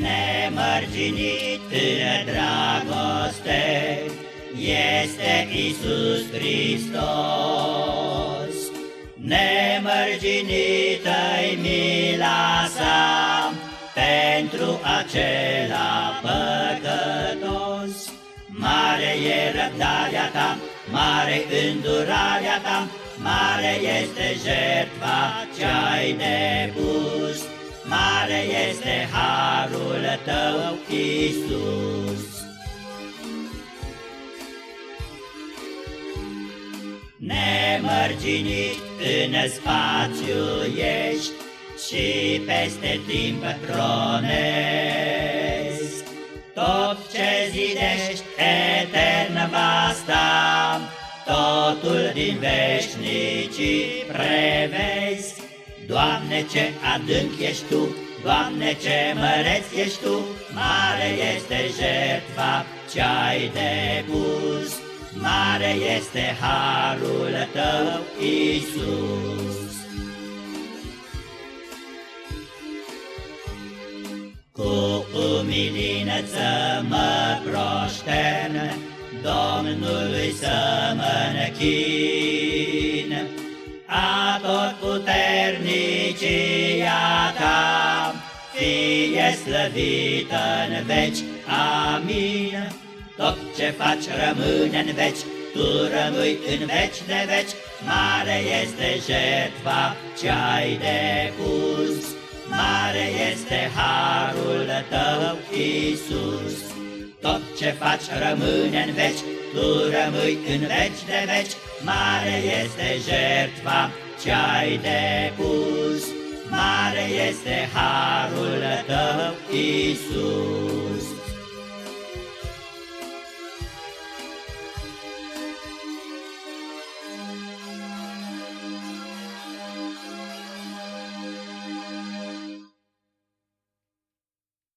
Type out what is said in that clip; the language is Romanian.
nemărginit în dragoste, este Isus Hristos. Nemărginită-i mila sa pentru acela păcătos. Mare e răbdarea ta, mare îndurarea ta, mare este jertfa ce-ai depus. Mare este harul tău, Iisus. Nemărginit în spațiu ești Și peste timp tronezi Tot ce zidești etern va sta Totul din veșnicii prevezi Doamne, ce adânc ești Tu, Doamne, ce măreț ești Tu, Mare este jertfa ce-ai depus, Mare este harul Tău, Iisus. Cu umilință mă proștern, Domnului să mă închin, a tot puternicia ta, fie slăvită în veci, amin. Tot ce faci rămâne în veci, tu rămâi în veci de veci, mare este jertfa ce ai depus, mare este harul tău, Iisus. Tot ce faci rămâne în veci, tu rămâi în veci de veci, Mare este jertfa ce-ai depus, Mare este harul tău, Iisus.